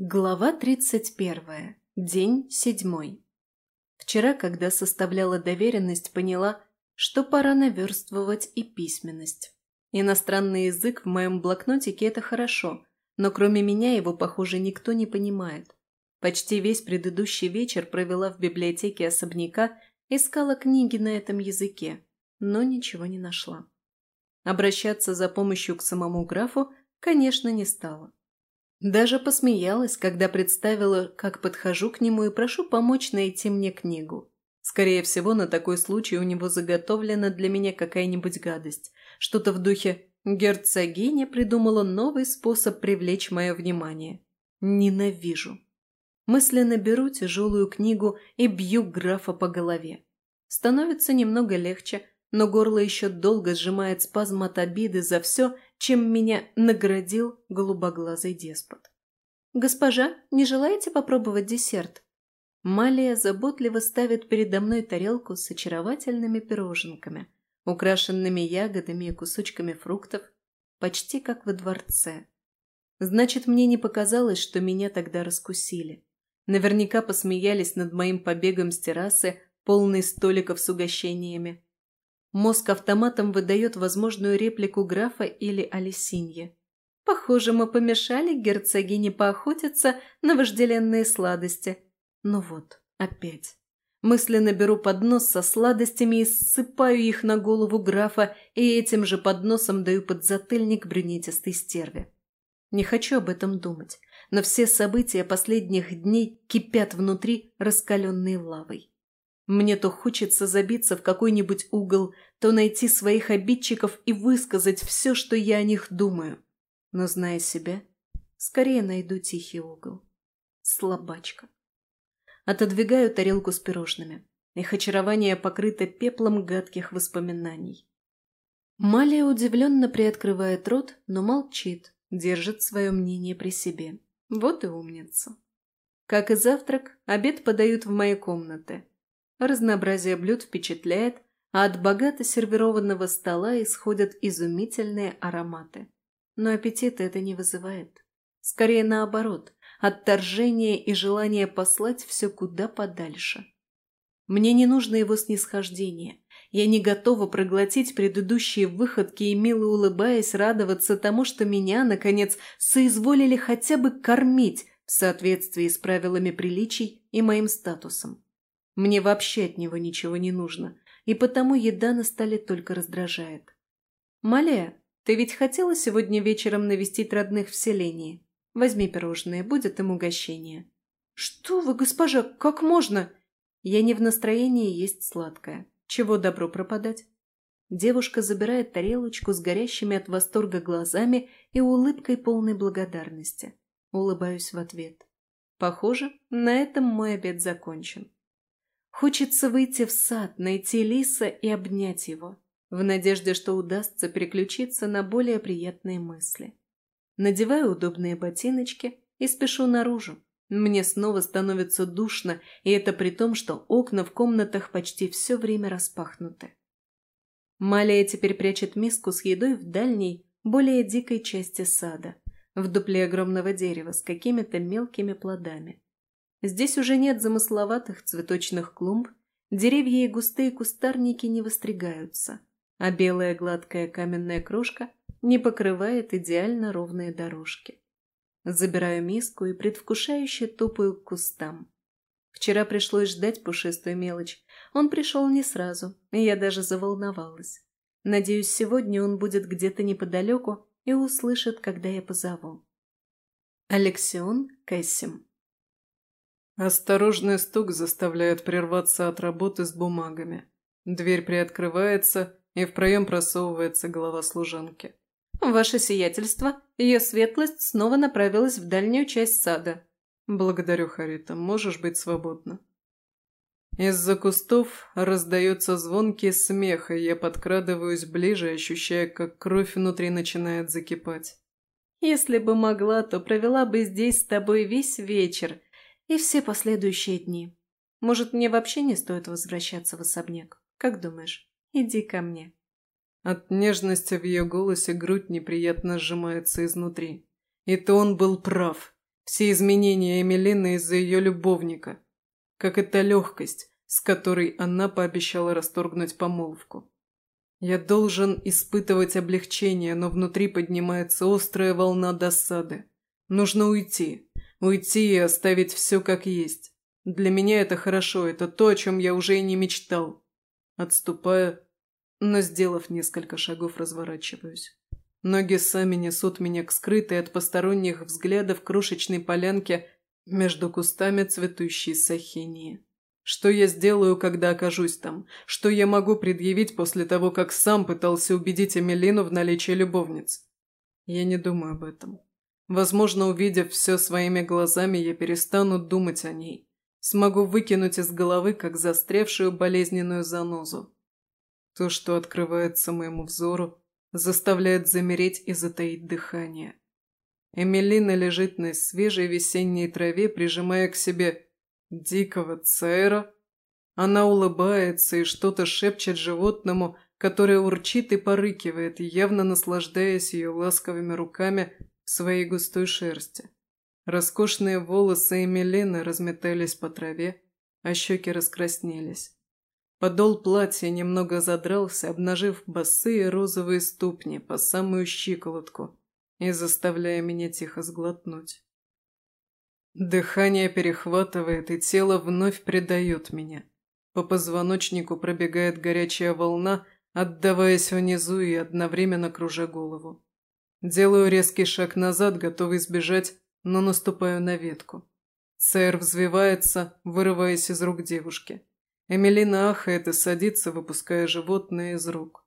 Глава 31. День седьмой. Вчера, когда составляла доверенность, поняла, что пора наверстывать и письменность. Иностранный язык в моем блокнотике – это хорошо, но кроме меня его, похоже, никто не понимает. Почти весь предыдущий вечер провела в библиотеке особняка, искала книги на этом языке, но ничего не нашла. Обращаться за помощью к самому графу, конечно, не стала. Даже посмеялась, когда представила, как подхожу к нему и прошу помочь найти мне книгу. Скорее всего, на такой случай у него заготовлена для меня какая-нибудь гадость. Что-то в духе «Герцогиня придумала новый способ привлечь мое внимание». Ненавижу. Мысленно беру тяжелую книгу и бью графа по голове. Становится немного легче, но горло еще долго сжимает спазм от обиды за все, чем меня наградил голубоглазый деспот. «Госпожа, не желаете попробовать десерт?» Малия заботливо ставит передо мной тарелку с очаровательными пироженками, украшенными ягодами и кусочками фруктов, почти как во дворце. Значит, мне не показалось, что меня тогда раскусили. Наверняка посмеялись над моим побегом с террасы, полной столиков с угощениями, Мозг автоматом выдает возможную реплику графа или Алисинье. Похоже, мы помешали герцогине поохотиться на вожделенные сладости. Ну вот, опять. Мысленно беру поднос со сладостями и ссыпаю их на голову графа, и этим же подносом даю подзатыльник брюнетистой стерве. Не хочу об этом думать, но все события последних дней кипят внутри раскаленной лавой. Мне то хочется забиться в какой-нибудь угол, то найти своих обидчиков и высказать все, что я о них думаю. Но, зная себя, скорее найду тихий угол. Слабачка. Отодвигаю тарелку с пирожными. Их очарование покрыто пеплом гадких воспоминаний. Малия удивленно приоткрывает рот, но молчит, держит свое мнение при себе. Вот и умница. Как и завтрак, обед подают в моей комнате. Разнообразие блюд впечатляет, а от богато сервированного стола исходят изумительные ароматы. Но аппетита это не вызывает. Скорее наоборот, отторжение и желание послать все куда подальше. Мне не нужно его снисхождение. Я не готова проглотить предыдущие выходки и, мило улыбаясь, радоваться тому, что меня, наконец, соизволили хотя бы кормить в соответствии с правилами приличий и моим статусом. Мне вообще от него ничего не нужно, и потому еда на столе только раздражает. «Малия, ты ведь хотела сегодня вечером навестить родных в селении? Возьми пирожные, будет им угощение». «Что вы, госпожа, как можно?» «Я не в настроении есть сладкое. Чего добро пропадать?» Девушка забирает тарелочку с горящими от восторга глазами и улыбкой полной благодарности. Улыбаюсь в ответ. Похоже, на этом мой обед закончен. Хочется выйти в сад, найти лиса и обнять его, в надежде, что удастся переключиться на более приятные мысли. Надеваю удобные ботиночки и спешу наружу. Мне снова становится душно, и это при том, что окна в комнатах почти все время распахнуты. Малия теперь прячет миску с едой в дальней, более дикой части сада, в дупле огромного дерева с какими-то мелкими плодами. Здесь уже нет замысловатых цветочных клумб, деревья и густые кустарники не выстригаются, а белая гладкая каменная крошка не покрывает идеально ровные дорожки. Забираю миску и предвкушающе топаю к кустам. Вчера пришлось ждать пушистую мелочь. Он пришел не сразу, и я даже заволновалась. Надеюсь, сегодня он будет где-то неподалеку и услышит, когда я позову. Алексион Кэссим Осторожный стук заставляет прерваться от работы с бумагами. Дверь приоткрывается, и в проем просовывается голова служанки. «Ваше сиятельство, ее светлость снова направилась в дальнюю часть сада». «Благодарю, Харита, можешь быть свободна». Из-за кустов раздается звонкий смех, и я подкрадываюсь ближе, ощущая, как кровь внутри начинает закипать. «Если бы могла, то провела бы здесь с тобой весь вечер», и все последующие дни. Может, мне вообще не стоит возвращаться в особняк? Как думаешь? Иди ко мне». От нежности в ее голосе грудь неприятно сжимается изнутри. И то он был прав. Все изменения Эмилины из-за ее любовника. Как эта легкость, с которой она пообещала расторгнуть помолвку. Я должен испытывать облегчение, но внутри поднимается острая волна досады. Нужно уйти. Уйти и оставить все как есть. Для меня это хорошо, это то, о чем я уже и не мечтал. Отступаю, но, сделав несколько шагов, разворачиваюсь. Ноги сами несут меня к скрытой от посторонних взглядов крошечной полянке между кустами цветущей сахинии. Что я сделаю, когда окажусь там? Что я могу предъявить после того, как сам пытался убедить Эмилину в наличии любовниц? Я не думаю об этом. Возможно, увидев все своими глазами, я перестану думать о ней. Смогу выкинуть из головы, как застрявшую болезненную занозу. То, что открывается моему взору, заставляет замереть и затаить дыхание. Эмилина лежит на свежей весенней траве, прижимая к себе дикого цера. Она улыбается и что-то шепчет животному, которое урчит и порыкивает, явно наслаждаясь ее ласковыми руками своей густой шерсти. Роскошные волосы Эмилины разметались по траве, а щеки раскраснелись. Подол платья немного задрался, обнажив босые розовые ступни по самую щиколотку и заставляя меня тихо сглотнуть. Дыхание перехватывает, и тело вновь предает меня. По позвоночнику пробегает горячая волна, отдаваясь внизу и одновременно кружа голову. Делаю резкий шаг назад, готовый сбежать, но наступаю на ветку. Сэр взвивается, вырываясь из рук девушки. Эмилина ахает и садится, выпуская животное из рук.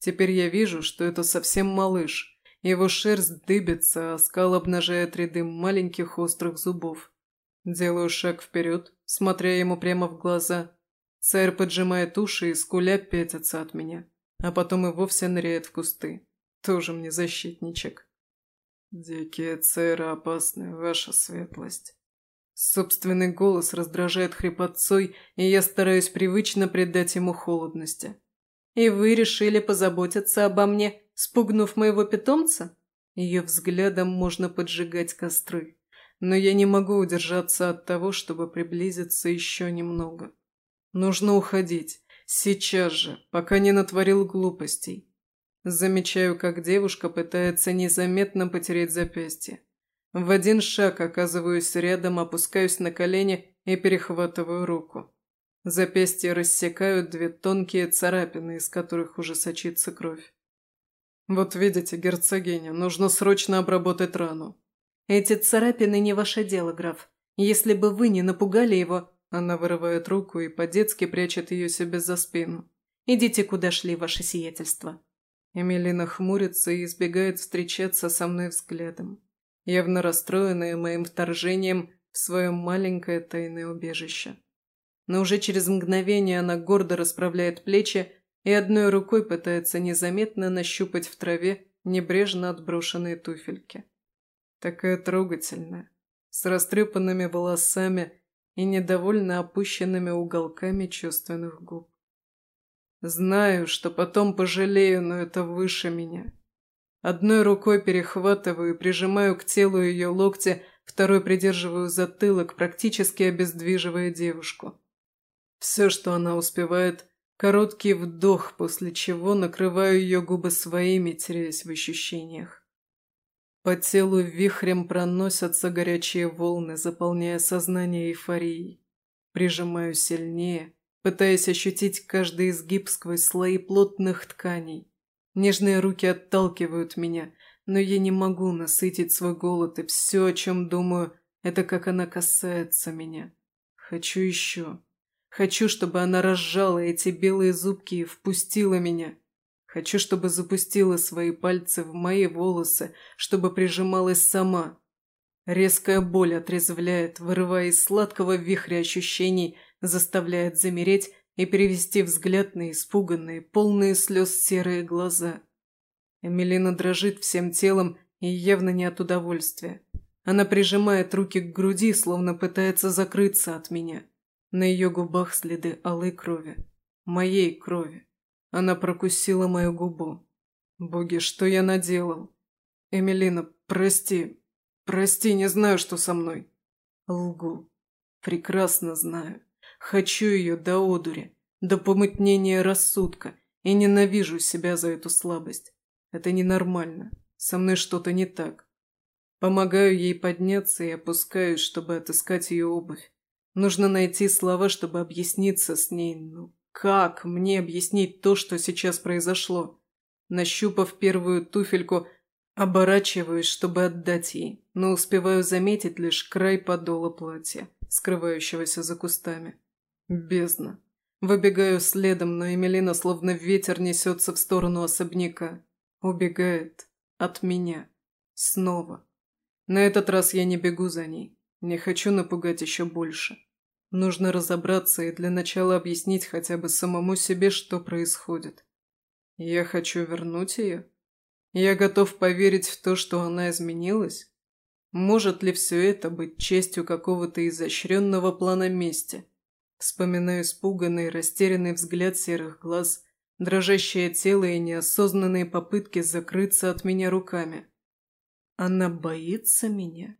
Теперь я вижу, что это совсем малыш. Его шерсть дыбится, а скал обнажает ряды маленьких острых зубов. Делаю шаг вперед, смотря ему прямо в глаза. Царь поджимает уши и скуля пятится от меня, а потом и вовсе ныряет в кусты. Тоже мне защитничек. Дикие церы опасны, ваша светлость. Собственный голос раздражает хрипотцой, и я стараюсь привычно придать ему холодности. «И вы решили позаботиться обо мне, спугнув моего питомца?» Ее взглядом можно поджигать костры, но я не могу удержаться от того, чтобы приблизиться еще немного. Нужно уходить, сейчас же, пока не натворил глупостей. Замечаю, как девушка пытается незаметно потереть запястье. В один шаг оказываюсь рядом, опускаюсь на колени и перехватываю руку. Запястья рассекают две тонкие царапины, из которых уже сочится кровь. «Вот видите, герцогиня, нужно срочно обработать рану». «Эти царапины не ваше дело, граф. Если бы вы не напугали его...» Она вырывает руку и по-детски прячет ее себе за спину. «Идите, куда шли, ваше сиятельство». Эмилина хмурится и избегает встречаться со мной взглядом явно расстроенная моим вторжением в свое маленькое тайное убежище. Но уже через мгновение она гордо расправляет плечи и одной рукой пытается незаметно нащупать в траве небрежно отброшенные туфельки. Такая трогательная, с растрепанными волосами и недовольно опущенными уголками чувственных губ. Знаю, что потом пожалею, но это выше меня. Одной рукой перехватываю и прижимаю к телу ее локти, второй придерживаю затылок, практически обездвиживая девушку. Все, что она успевает, короткий вдох, после чего накрываю ее губы своими, теряясь в ощущениях. По телу вихрем проносятся горячие волны, заполняя сознание эйфорией. Прижимаю сильнее, пытаясь ощутить каждый изгиб сквозь слои плотных тканей. Нежные руки отталкивают меня, но я не могу насытить свой голод, и все, о чем думаю, это как она касается меня. Хочу еще. Хочу, чтобы она разжала эти белые зубки и впустила меня. Хочу, чтобы запустила свои пальцы в мои волосы, чтобы прижималась сама. Резкая боль отрезвляет, вырывая из сладкого вихря ощущений, заставляет замереть и перевести взгляд на испуганные, полные слез серые глаза. Эмилина дрожит всем телом и явно не от удовольствия. Она прижимает руки к груди, словно пытается закрыться от меня. На ее губах следы алой крови. Моей крови. Она прокусила мою губу. Боги, что я наделал? Эмилина, прости. Прости, не знаю, что со мной. Лгу. Прекрасно знаю. Хочу ее до одури, до помутнения рассудка, и ненавижу себя за эту слабость. Это ненормально. Со мной что-то не так. Помогаю ей подняться и опускаюсь, чтобы отыскать ее обувь. Нужно найти слова, чтобы объясниться с ней. Ну, как мне объяснить то, что сейчас произошло? Нащупав первую туфельку, оборачиваюсь, чтобы отдать ей, но успеваю заметить лишь край подола платья, скрывающегося за кустами. Бездна. Выбегаю следом, но Эмилина словно ветер несется в сторону особняка. Убегает. От меня. Снова. На этот раз я не бегу за ней. Не хочу напугать еще больше. Нужно разобраться и для начала объяснить хотя бы самому себе, что происходит. Я хочу вернуть ее. Я готов поверить в то, что она изменилась. Может ли все это быть частью какого-то изощренного плана мести? Вспоминаю испуганный, растерянный взгляд серых глаз, дрожащее тело и неосознанные попытки закрыться от меня руками. Она боится меня?